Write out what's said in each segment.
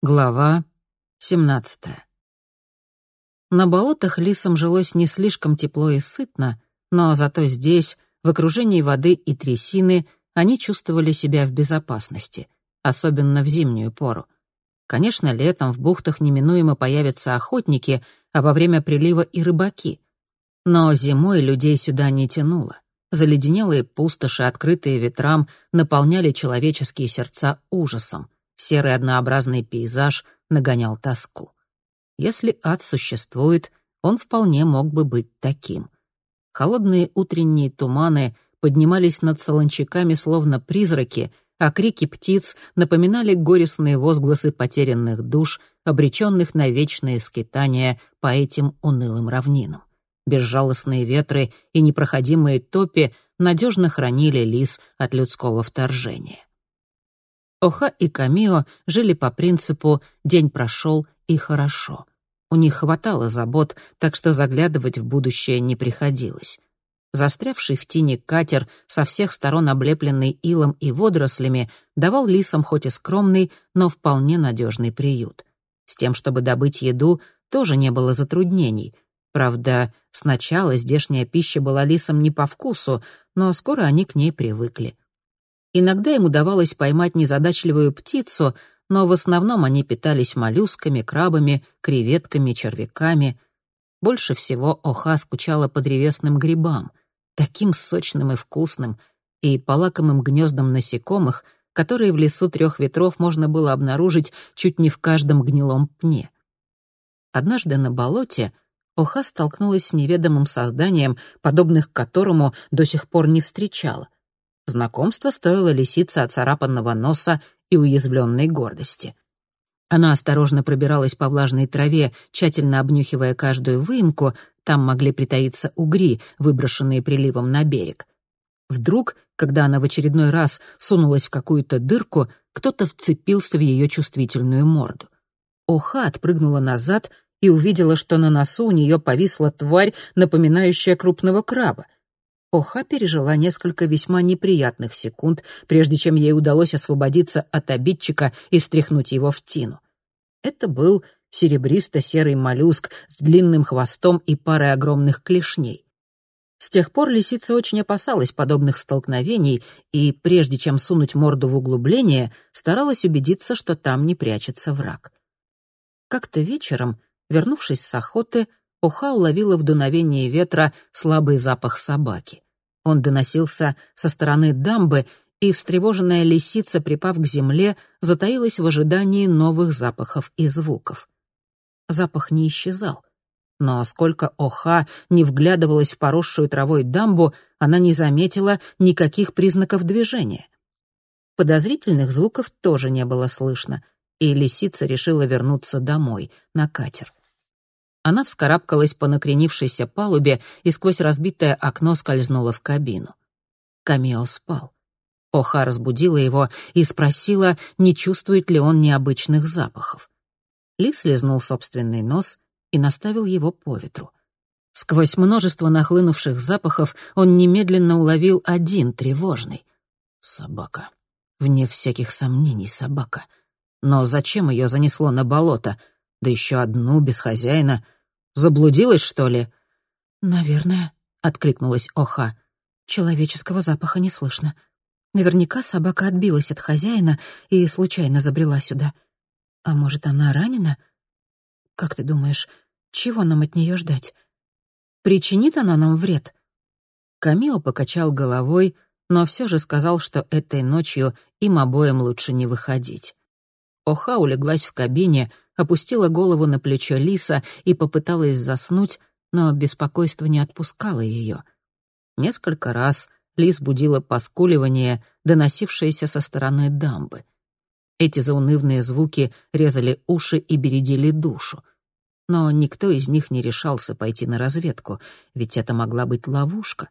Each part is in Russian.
Глава 17 На болотах лисам жилось не слишком тепло и сытно, но зато здесь, в окружении воды и трясины, они чувствовали себя в безопасности, особенно в зимнюю пору. Конечно, летом в бухтах неминуемо появятся охотники, а во время прилива и рыбаки. Но зимой людей сюда не тянуло. Заледенелые пустоши, открытые ветрам, наполняли человеческие сердца ужасом — серый однообразный пейзаж нагонял тоску. Если ад существует, он вполне мог бы быть таким. Холодные утренние туманы поднимались над солончаками словно призраки, а крики птиц напоминали горестные возгласы потерянных душ, обреченных на вечные скитания по этим унылым равнинам. Безжалостные ветры и непроходимые топи надежно хранили лис от людского вторжения. Оха и Камио жили по принципу «день прошел и хорошо». У них хватало забот, так что заглядывать в будущее не приходилось. Застрявший в тине катер, со всех сторон облепленный илом и водорослями, давал лисам хоть и скромный, но вполне надежный приют. С тем, чтобы добыть еду, тоже не было затруднений. Правда, сначала здешняя пища была лисам не по вкусу, но скоро они к ней привыкли. Иногда им удавалось поймать незадачливую птицу, но в основном они питались моллюсками, крабами, креветками, червяками. Больше всего Оха скучала по древесным грибам, таким сочным и вкусным, и по лакомым гнездам насекомых, которые в лесу трех ветров можно было обнаружить чуть не в каждом гнилом пне. Однажды на болоте Оха столкнулась с неведомым созданием, подобных которому до сих пор не встречала — Знакомство стоило лисице оцарапанного носа и уязвленной гордости. Она осторожно пробиралась по влажной траве, тщательно обнюхивая каждую выемку, там могли притаиться угри, выброшенные приливом на берег. Вдруг, когда она в очередной раз сунулась в какую-то дырку, кто-то вцепился в ее чувствительную морду. Оха отпрыгнула назад и увидела, что на носу у нее повисла тварь, напоминающая крупного краба — Оха пережила несколько весьма неприятных секунд, прежде чем ей удалось освободиться от обидчика и стряхнуть его в тину. Это был серебристо-серый моллюск с длинным хвостом и парой огромных клешней. С тех пор лисица очень опасалась подобных столкновений и, прежде чем сунуть морду в углубление, старалась убедиться, что там не прячется враг. Как-то вечером, вернувшись с охоты, Оха уловила в дуновении ветра слабый запах собаки. Он доносился со стороны дамбы, и встревоженная лисица, припав к земле, затаилась в ожидании новых запахов и звуков. Запах не исчезал. Но сколько Оха не вглядывалась в поросшую травой дамбу, она не заметила никаких признаков движения. Подозрительных звуков тоже не было слышно, и лисица решила вернуться домой, на катер. Она вскарабкалась по накренившейся палубе и сквозь разбитое окно скользнула в кабину. Камео спал. Оха разбудила его и спросила, не чувствует ли он необычных запахов. Ли слезнул собственный нос и наставил его по ветру. Сквозь множество нахлынувших запахов он немедленно уловил один тревожный. Собака. Вне всяких сомнений собака. Но зачем ее занесло на болото? Да еще одну, без хозяина — Заблудилась, что ли?» «Наверное», — откликнулась Оха. «Человеческого запаха не слышно. Наверняка собака отбилась от хозяина и случайно забрела сюда. А может, она ранена? Как ты думаешь, чего нам от нее ждать? Причинит она нам вред?» Камио покачал головой, но все же сказал, что этой ночью им обоим лучше не выходить. Оха улеглась в кабине, опустила голову на плечо Лиса и попыталась заснуть, но беспокойство не отпускало ее. Несколько раз Лис будила поскуливание, доносившееся со стороны дамбы. Эти заунывные звуки резали уши и бередили душу. Но никто из них не решался пойти на разведку, ведь это могла быть ловушка.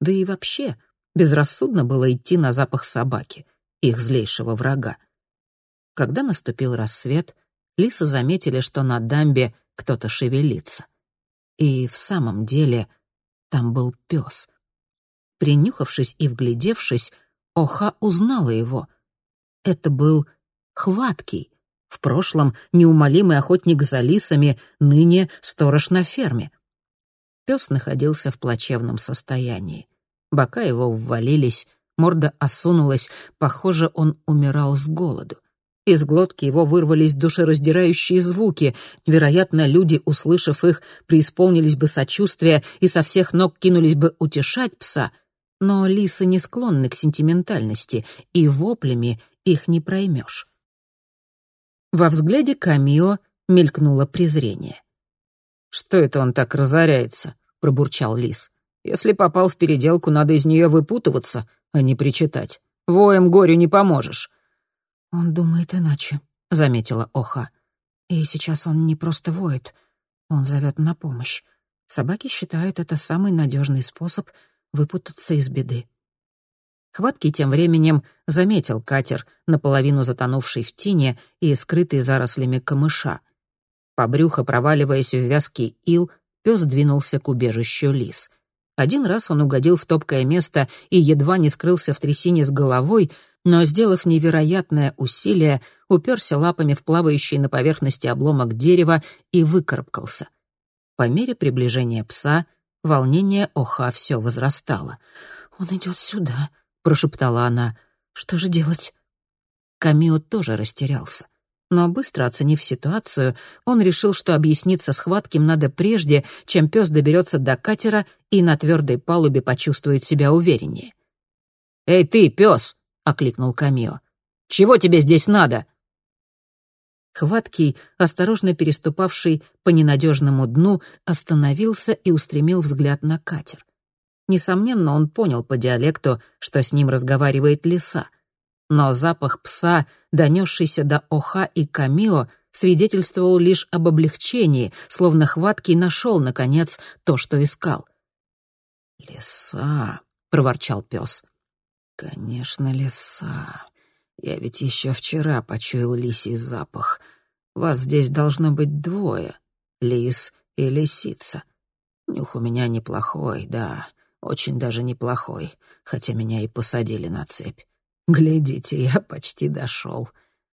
Да и вообще, безрассудно было идти на запах собаки, их злейшего врага. Когда наступил рассвет, лисы заметили, что на дамбе кто-то шевелится. И в самом деле там был пес. Принюхавшись и вглядевшись, Оха узнала его. Это был хваткий, В прошлом неумолимый охотник за лисами, ныне сторож на ферме. Пес находился в плачевном состоянии. Бока его ввалились, морда осунулась, похоже, он умирал с голоду. Из глотки его вырвались душераздирающие звуки. Вероятно, люди, услышав их, преисполнились бы сочувствия и со всех ног кинулись бы утешать пса. Но лисы не склонны к сентиментальности, и воплями их не проймешь. Во взгляде Камио мелькнуло презрение. «Что это он так разоряется?» — пробурчал лис. «Если попал в переделку, надо из нее выпутываться, а не причитать. Воем горю не поможешь». «Он думает иначе», — заметила Оха. «И сейчас он не просто воет, он зовет на помощь. Собаки считают это самый надежный способ выпутаться из беды». Хваткий тем временем заметил катер, наполовину затонувший в тине и скрытый зарослями камыша. По брюхо проваливаясь в вязкий ил, пес двинулся к убежищу лис. Один раз он угодил в топкое место и едва не скрылся в трясине с головой, но, сделав невероятное усилие, уперся лапами в плавающий на поверхности обломок дерева и выкарабкался. По мере приближения пса волнение Оха все возрастало. «Он идет сюда», — прошептала она. «Что же делать?» Камио тоже растерялся. Но быстро оценив ситуацию, он решил, что объясниться с Хватким надо прежде, чем пес доберется до катера и на твердой палубе почувствует себя увереннее. «Эй ты, пес!» — окликнул Камио. «Чего тебе здесь надо?» Хваткий, осторожно переступавший по ненадежному дну, остановился и устремил взгляд на катер. Несомненно, он понял по диалекту, что с ним разговаривает лиса. Но запах пса, донесшийся до Оха и Камио, свидетельствовал лишь об облегчении, словно Хваткий нашел, наконец, то, что искал. «Лиса», — проворчал пес. «Конечно, лиса. Я ведь еще вчера почуял лисий запах. Вас здесь должно быть двое — лис и лисица. Нюх у меня неплохой, да, очень даже неплохой, хотя меня и посадили на цепь. Глядите, я почти дошел.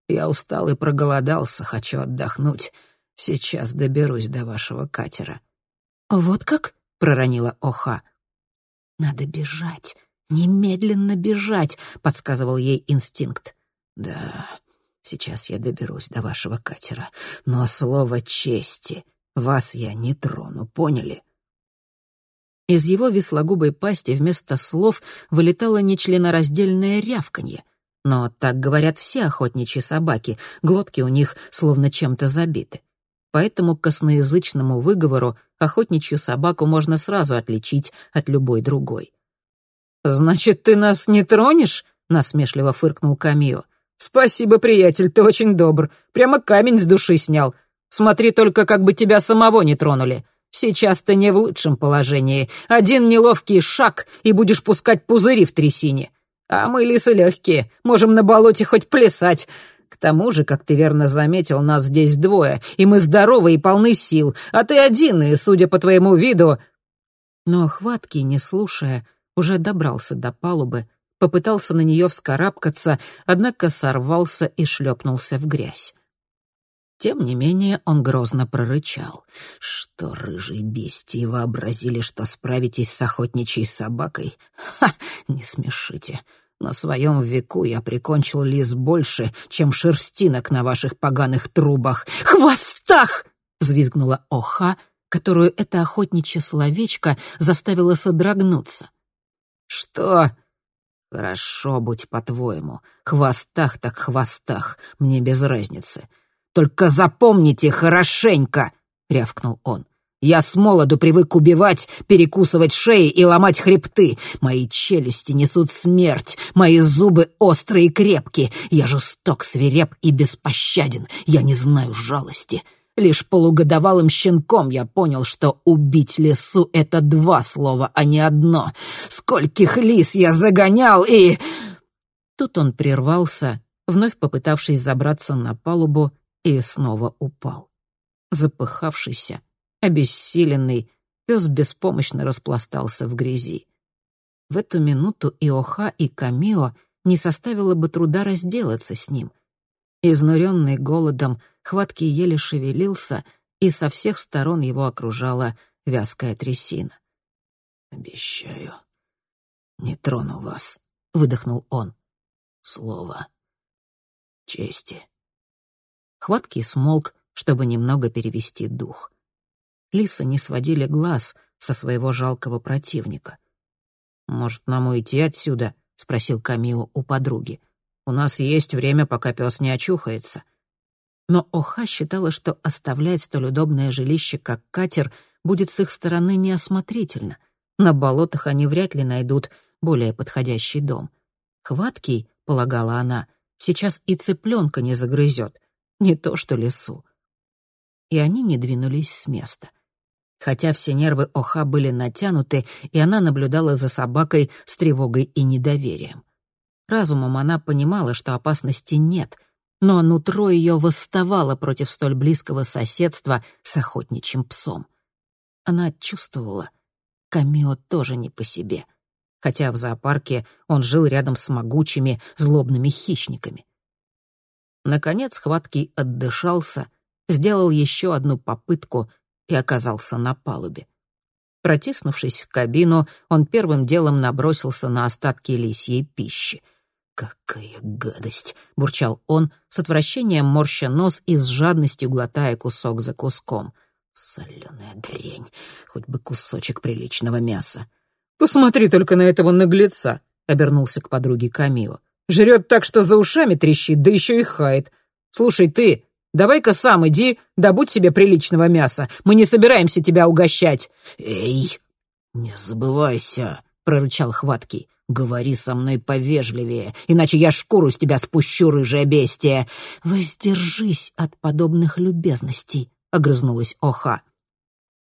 Я устал и проголодался, хочу отдохнуть. Сейчас доберусь до вашего катера». «Вот как?» — проронила Оха. «Надо бежать», «Немедленно бежать», — подсказывал ей инстинкт. «Да, сейчас я доберусь до вашего катера, но слово чести, вас я не трону, поняли?» Из его веслогубой пасти вместо слов вылетало нечленораздельное рявканье. Но так говорят все охотничьи собаки, глотки у них словно чем-то забиты. Поэтому косноязычному выговору охотничью собаку можно сразу отличить от любой другой. «Значит, ты нас не тронешь?» — насмешливо фыркнул Камио. «Спасибо, приятель, ты очень добр. Прямо камень с души снял. Смотри только, как бы тебя самого не тронули. Сейчас ты не в лучшем положении. Один неловкий шаг, и будешь пускать пузыри в трясине. А мы лисы легкие, можем на болоте хоть плясать. К тому же, как ты верно заметил, нас здесь двое, и мы здоровы и полны сил, а ты один, и, судя по твоему виду...» Но хватки, не слушая, уже добрался до палубы, попытался на нее вскарабкаться, однако сорвался и шлепнулся в грязь. Тем не менее он грозно прорычал. «Что, рыжие бестии, вообразили, что справитесь с охотничьей собакой? Ха! Не смешите. На своем веку я прикончил лис больше, чем шерстинок на ваших поганых трубах. Хвостах!» — взвизгнула Оха, которую это охотничье словечко заставило содрогнуться. «Что?» «Хорошо, будь по-твоему. Хвостах так хвостах, мне без разницы. Только запомните хорошенько!» — рявкнул он. «Я с молоду привык убивать, перекусывать шеи и ломать хребты. Мои челюсти несут смерть, мои зубы острые и крепкие. Я жесток, свиреп и беспощаден. Я не знаю жалости. Лишь полугодовалым щенком я понял, что убить лису — это два слова, а не одно. Скольких лис я загонял и...» Тут он прервался, вновь попытавшись забраться на палубу, и снова упал. Запыхавшийся, обессиленный, пес беспомощно распластался в грязи. В эту минуту и Оха, и Камио не составило бы труда разделаться с ним. Изнуренный голодом, хваткий еле шевелился, и со всех сторон его окружала вязкая трясина. «Обещаю, не трону вас», — выдохнул он. «Слово чести». Хваткий смолк, чтобы немного перевести дух. Лисы не сводили глаз со своего жалкого противника. «Может, нам уйти отсюда?» — спросил Камио у подруги. «У нас есть время, пока пес не очухается». Но Оха считала, что оставлять столь удобное жилище, как катер, будет с их стороны неосмотрительно. На болотах они вряд ли найдут более подходящий дом. Хваткий, полагала она, сейчас и цыпленка не загрызет, не то что лесу. И они не двинулись с места — хотя все нервы Оха были натянуты, и она наблюдала за собакой с тревогой и недоверием. Разумом она понимала, что опасности нет, но нутро ее восставало против столь близкого соседства с охотничьим псом. Она чувствовала, Камио тоже не по себе, хотя в зоопарке он жил рядом с могучими, злобными хищниками. Наконец Хваткий отдышался, сделал еще одну попытку — и оказался на палубе. Протиснувшись в кабину, он первым делом набросился на остатки лисьей пищи. «Какая гадость!» — бурчал он, с отвращением морща нос и с жадностью глотая кусок за куском. «Соленая дрянь! Хоть бы кусочек приличного мяса!» «Посмотри только на этого наглеца!» — обернулся к подруге Камио. «Жрет так, что за ушами трещит, да еще и хает. Слушай, ты, Давай-ка сам иди, добудь себе приличного мяса. Мы не собираемся тебя угощать». «Эй, не забывайся», — прорычал Хваткий. «Говори со мной повежливее, иначе я шкуру с тебя спущу, рыжая бестия». «Воздержись от подобных любезностей», — огрызнулась Оха.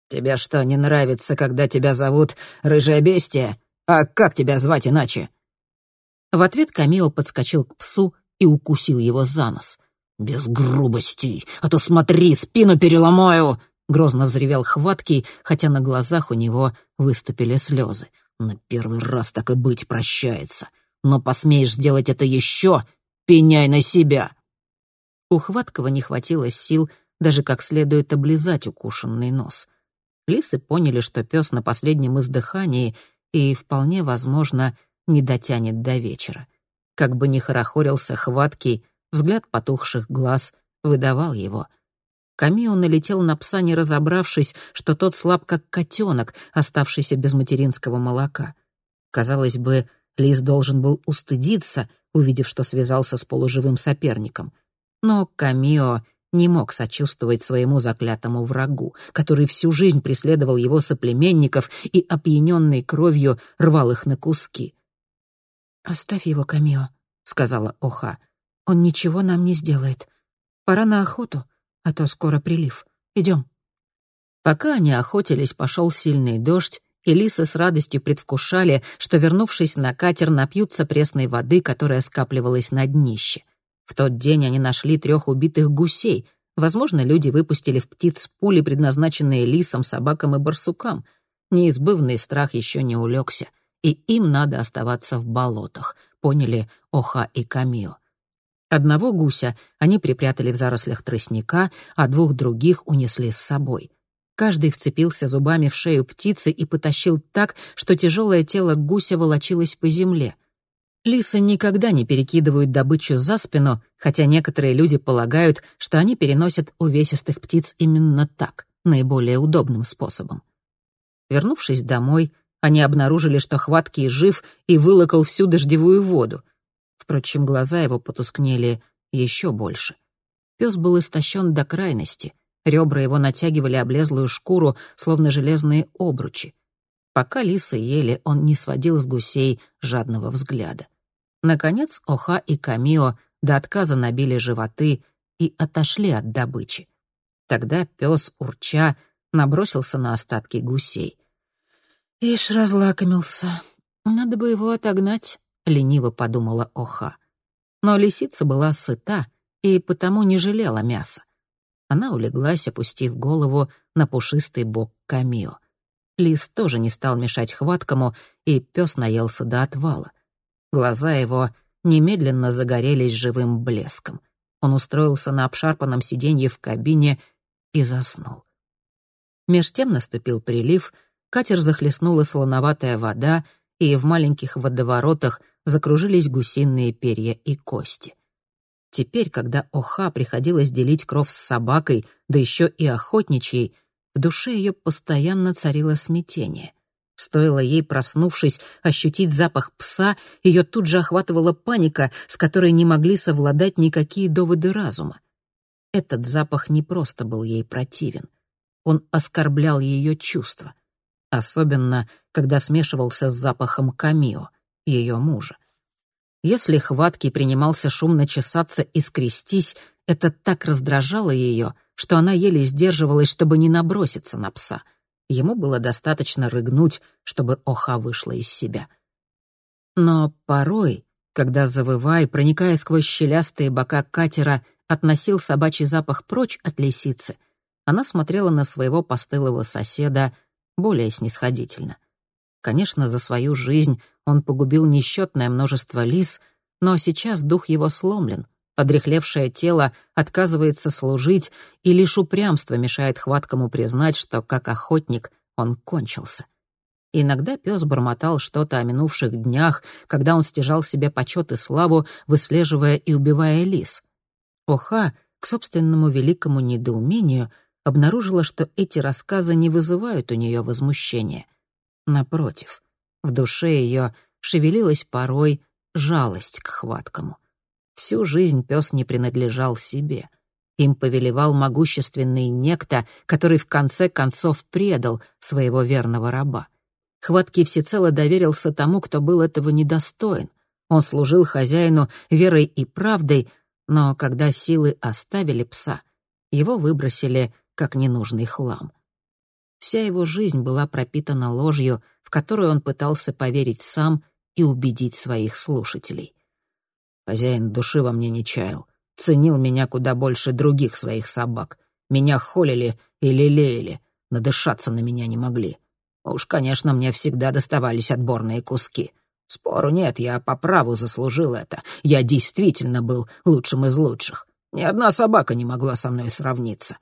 «Тебе что, не нравится, когда тебя зовут рыжая бестия? А как тебя звать иначе?» В ответ Камио подскочил к псу и укусил его за нос — «Без грубостей, а то смотри, спину переломаю!» Грозно взревел хваткий, хотя на глазах у него выступили слезы. На первый раз так и быть прощается. Но посмеешь сделать это еще, пеняй на себя. У Хваткого не хватило сил даже как следует облизать укушенный нос. Лисы поняли, что пес на последнем издыхании и, вполне возможно, не дотянет до вечера. Как бы ни хорохорился Хваткий, Взгляд потухших глаз выдавал его. Камио налетел на пса, не разобравшись, что тот слаб, как котенок, оставшийся без материнского молока. Казалось бы, Лис должен был устыдиться, увидев, что связался с полуживым соперником. Но Камио не мог сочувствовать своему заклятому врагу, который всю жизнь преследовал его соплеменников и, опьяненный кровью, рвал их на куски. «Оставь его, Камио», — сказала Оха. Он ничего нам не сделает. Пора на охоту, а то скоро прилив. Идем. Пока они охотились, пошел сильный дождь, и лисы с радостью предвкушали, что, вернувшись на катер, напьются пресной воды, которая скапливалась на днище. В тот день они нашли трех убитых гусей. Возможно, люди выпустили в птиц пули, предназначенные лисам, собакам и барсукам. Неизбывный страх еще не улегся, и им надо оставаться в болотах, поняли Оха и Камио. Одного гуся они припрятали в зарослях тростника, а двух других унесли с собой. Каждый вцепился зубами в шею птицы и потащил так, что тяжелое тело гуся волочилось по земле. Лисы никогда не перекидывают добычу за спину, хотя некоторые люди полагают, что они переносят увесистых птиц именно так, наиболее удобным способом. Вернувшись домой, они обнаружили, что хваткий жив и вылокал всю дождевую воду. Впрочем, глаза его потускнели еще больше. Пес был истощен до крайности. Ребра его натягивали облезлую шкуру, словно железные обручи. Пока лисы ели, он не сводил с гусей жадного взгляда. Наконец Оха и Камио до отказа набили животы и отошли от добычи. Тогда пес, урча, набросился на остатки гусей. «Ишь, разлакомился. Надо бы его отогнать», — лениво подумала Оха. Но лисица была сыта и потому не жалела мяса. Она улеглась, опустив голову на пушистый бок Камио. Лис тоже не стал мешать хваткому, и пес наелся до отвала. Глаза его немедленно загорелись живым блеском. Он устроился на обшарпанном сиденье в кабине и заснул. Меж тем наступил прилив, катер захлестнула солоноватая вода, и в маленьких водоворотах закружились гусиные перья и кости. Теперь, когда Оха приходилось делить кров с собакой, да еще и охотничьей, в душе ее постоянно царило смятение. Стоило ей, проснувшись, ощутить запах пса, ее тут же охватывала паника, с которой не могли совладать никакие доводы разума. Этот запах не просто был ей противен. Он оскорблял ее чувства. Особенно, когда смешивался с запахом Камио, ее мужа. Если хваткий принимался шумно чесаться и скрестись, это так раздражало ее, что она еле сдерживалась, чтобы не наброситься на пса. Ему было достаточно рыгнуть, чтобы Оха вышла из себя. Но порой, когда завывай, проникая сквозь щелястые бока катера, относил собачий запах прочь от лисицы, она смотрела на своего постылого соседа более снисходительно. Конечно, за свою жизнь он погубил несчетное множество лис, но сейчас дух его сломлен, подрехлевшее тело отказывается служить, и лишь упрямство мешает хваткому признать, что как охотник он кончился. Иногда пес бормотал что-то о минувших днях, когда он стяжал себе почет и славу, выслеживая и убивая лис. Оха, к собственному великому недоумению, обнаружила, что эти рассказы не вызывают у нее возмущения. Напротив, в душе ее шевелилась порой жалость к хваткому. Всю жизнь пес не принадлежал себе. Им повелевал могущественный некто, который в конце концов предал своего верного раба. Хваткий всецело доверился тому, кто был этого недостоин. Он служил хозяину верой и правдой, но когда силы оставили пса, его выбросили как ненужный хлам. Вся его жизнь была пропитана ложью, в которую он пытался поверить сам и убедить своих слушателей. Хозяин души во мне не чаял, ценил меня куда больше других своих собак. Меня холили и лелеяли, надышаться на меня не могли. Уж, конечно, мне всегда доставались отборные куски. Спору нет, я по праву заслужил это. Я действительно был лучшим из лучших. Ни одна собака не могла со мной сравниться.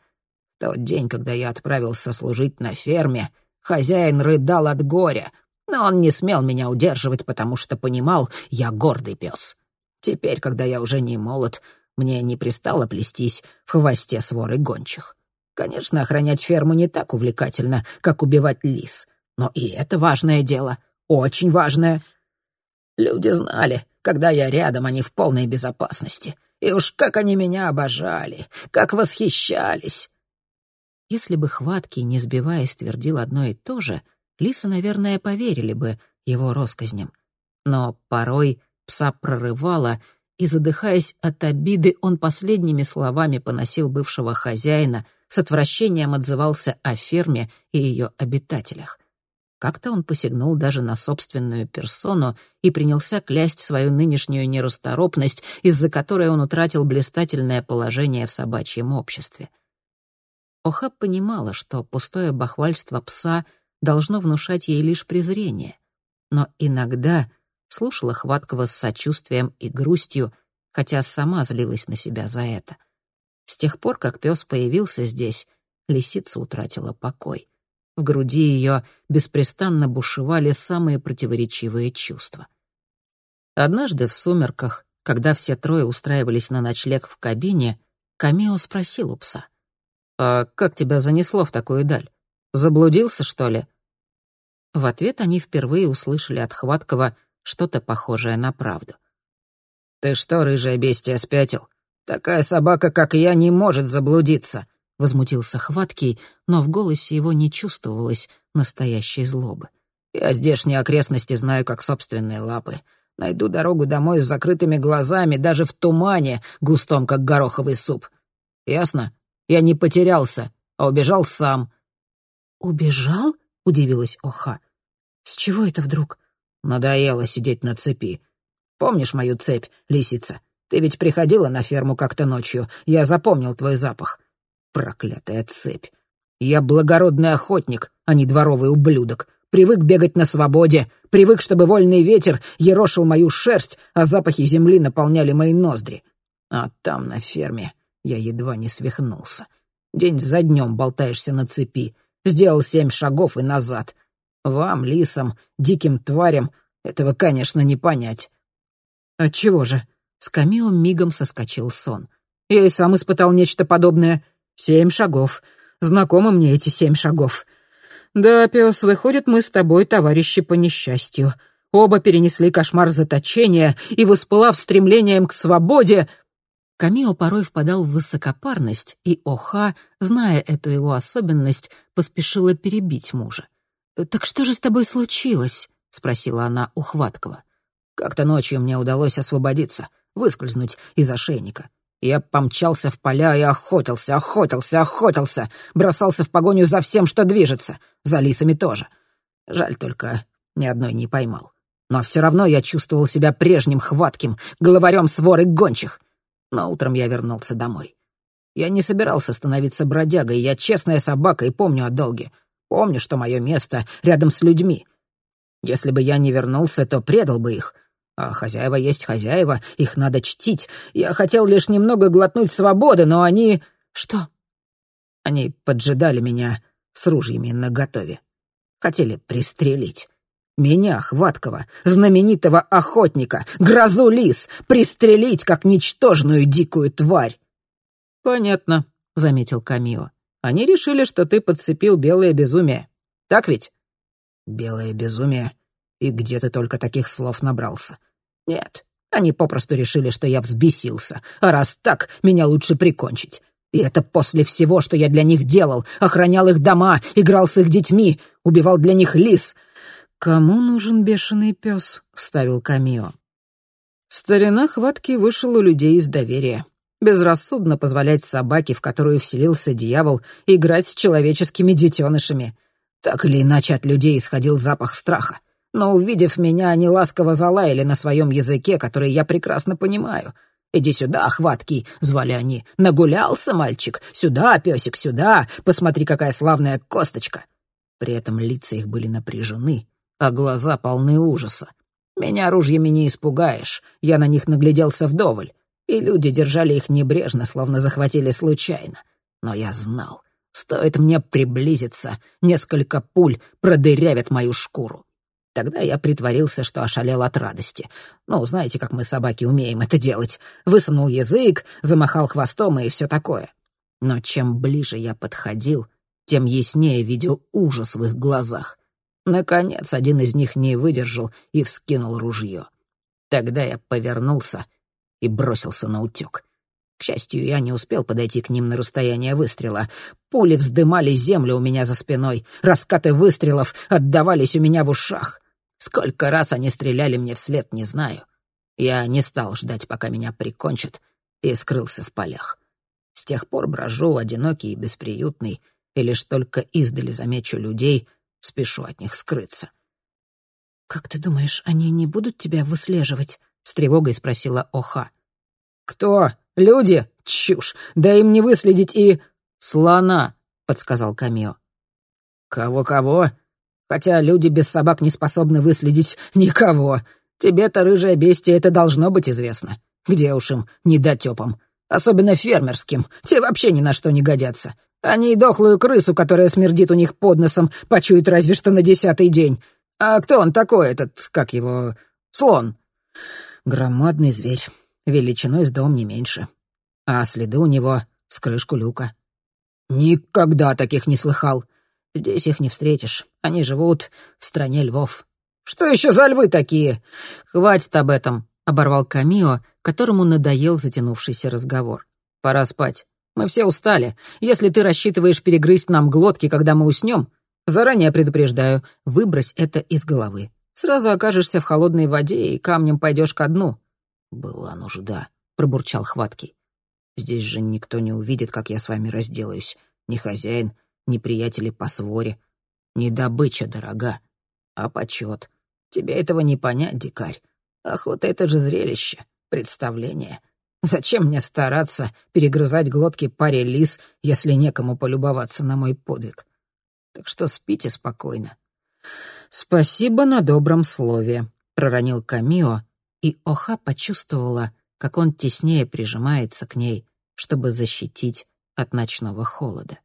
Тот день, когда я отправился служить на ферме, хозяин рыдал от горя, но он не смел меня удерживать, потому что понимал, я гордый пес. Теперь, когда я уже не молод, мне не пристало плестись в хвосте своры гончих. Конечно, охранять ферму не так увлекательно, как убивать лис, но и это важное дело, очень важное. Люди знали, когда я рядом, они в полной безопасности. И уж как они меня обожали, как восхищались. Если бы хваткий, не сбиваясь, твердил одно и то же, лисы, наверное, поверили бы его россказням. Но порой пса прорывало, и, задыхаясь от обиды, он последними словами поносил бывшего хозяина, с отвращением отзывался о ферме и ее обитателях. Как-то он посягнул даже на собственную персону и принялся клясть свою нынешнюю нерасторопность, из-за которой он утратил блистательное положение в собачьем обществе. Оха понимала, что пустое бахвальство пса должно внушать ей лишь презрение. Но иногда слушала Хваткова с сочувствием и грустью, хотя сама злилась на себя за это. С тех пор, как пес появился здесь, лисица утратила покой. В груди ее беспрестанно бушевали самые противоречивые чувства. Однажды в сумерках, когда все трое устраивались на ночлег в кабине, Камео спросил у пса — «А как тебя занесло в такую даль? Заблудился, что ли?» В ответ они впервые услышали от Хваткова что-то похожее на правду. «Ты что, рыжая бестия, спятил? Такая собака, как я, не может заблудиться!» — возмутился Хваткий, но в голосе его не чувствовалось настоящей злобы. «Я здешние окрестности знаю, как собственные лапы. Найду дорогу домой с закрытыми глазами, даже в тумане, густом, как гороховый суп. Ясно?» Я не потерялся, а убежал сам». «Убежал?» — удивилась Оха. «С чего это вдруг?» «Надоело сидеть на цепи. Помнишь мою цепь, лисица? Ты ведь приходила на ферму как-то ночью. Я запомнил твой запах. Проклятая цепь. Я благородный охотник, а не дворовый ублюдок. Привык бегать на свободе, привык, чтобы вольный ветер ерошил мою шерсть, а запахи земли наполняли мои ноздри. А там, на ферме, я едва не свихнулся. День за днем болтаешься на цепи. Сделал семь шагов и назад. Вам, лисам, диким тварям, этого, конечно, не понять. Отчего же? С Камио мигом соскочил сон. Я и сам испытал нечто подобное. Семь шагов. Знакомы мне эти семь шагов. Да, пес, выходит, мы с тобой товарищи по несчастью. Оба перенесли кошмар заточения и, воспылав стремлением к свободе... Камио порой впадал в высокопарность, и Оха, зная эту его особенность, поспешила перебить мужа. «Так что же с тобой случилось?» — спросила она у Хваткова. «Как-то ночью мне удалось освободиться, выскользнуть из ошейника. Я помчался в поля и охотился, охотился, охотился, бросался в погоню за всем, что движется, за лисами тоже. Жаль только, ни одной не поймал. Но все равно я чувствовал себя прежним хватким, главарем своры гончих. Но утром я вернулся домой. Я не собирался становиться бродягой, я честная собака и помню о долге. Помню, что мое место рядом с людьми. Если бы я не вернулся, то предал бы их — а хозяева есть хозяева, их надо чтить. Я хотел лишь немного глотнуть свободы, но они... Что? Они поджидали меня с ружьями наготове. Хотели пристрелить. Меня, Хваткова, знаменитого охотника, грозу лис, пристрелить, как ничтожную дикую тварь. «Понятно», — заметил Камио. «Они решили, что ты подцепил белое безумие. Так ведь?» «Белое безумие? И где ты только таких слов набрался? Нет, они попросту решили, что я взбесился, а раз так, меня лучше прикончить. И это после всего, что я для них делал. Охранял их дома, играл с их детьми, убивал для них лис. «Кому нужен бешеный пес?» — вставил Камио. Старина хватки вышел у людей из доверия. Безрассудно позволять собаке, в которую вселился дьявол, играть с человеческими детенышами. Так или иначе от людей исходил запах страха но, увидев меня, они ласково залаяли на своем языке, который я прекрасно понимаю. «Иди сюда, охваткий», — звали они. «Нагулялся, мальчик? Сюда, песик, сюда! Посмотри, какая славная косточка!» При этом лица их были напряжены, а глаза полны ужаса. Меня ружьями не испугаешь, я на них нагляделся вдоволь, и люди держали их небрежно, словно захватили случайно. Но я знал, стоит мне приблизиться, несколько пуль продырявят мою шкуру. Тогда я притворился, что ошалел от радости. Ну, знаете, как мы, собаки, умеем это делать. Высунул язык, замахал хвостом и все такое. Но чем ближе я подходил, тем яснее видел ужас в их глазах. Наконец, один из них не выдержал и вскинул ружье. Тогда я повернулся и бросился на утек. К счастью, я не успел подойти к ним на расстояние выстрела. Пули вздымали землю у меня за спиной, раскаты выстрелов отдавались у меня в ушах. Сколько раз они стреляли мне вслед, не знаю. Я не стал ждать, пока меня прикончат, и скрылся в полях. С тех пор брожу, одинокий и бесприютный, и лишь только издали замечу людей, спешу от них скрыться. «Как ты думаешь, они не будут тебя выслеживать?» — с тревогой спросила Оха. «Кто? Люди? Чушь! Да им не выследить и...» «Слона», — подсказал Камио. «Кого-кого? Хотя люди без собак не способны выследить никого. Тебе-то, рыжая бестия, это должно быть известно. Где уж им, недотёпам. Особенно фермерским. Те вообще ни на что не годятся. Они дохлую крысу, которая смердит у них под носом, почуют разве что на десятый день. А кто он такой, этот, как его, слон? Громадный зверь, величиной с дом не меньше. А следы у него с крышку люка. Никогда таких не слыхал. Здесь их не встретишь. Они живут в стране львов. Что еще за львы такие? Хватит об этом, оборвал Камио, которому надоел затянувшийся разговор. Пора спать. Мы все устали. Если ты рассчитываешь перегрызть нам глотки, когда мы уснем, заранее предупреждаю, выбрось это из головы. Сразу окажешься в холодной воде и камнем пойдешь ко дну. Была нужда, пробурчал Хваткий. Здесь же никто не увидит, как я с вами разделаюсь. Ни хозяин, ни приятели по своре. Не добыча дорога, а почет. Тебе этого не понять, дикарь. Охота — это же зрелище, представление. Зачем мне стараться перегрызать глотки паре лис, если некому полюбоваться на мой подвиг? Так что спите спокойно. «Спасибо на добром слове», — проронил Камио, и Оха почувствовала, как он теснее прижимается к ней, чтобы защитить от ночного холода.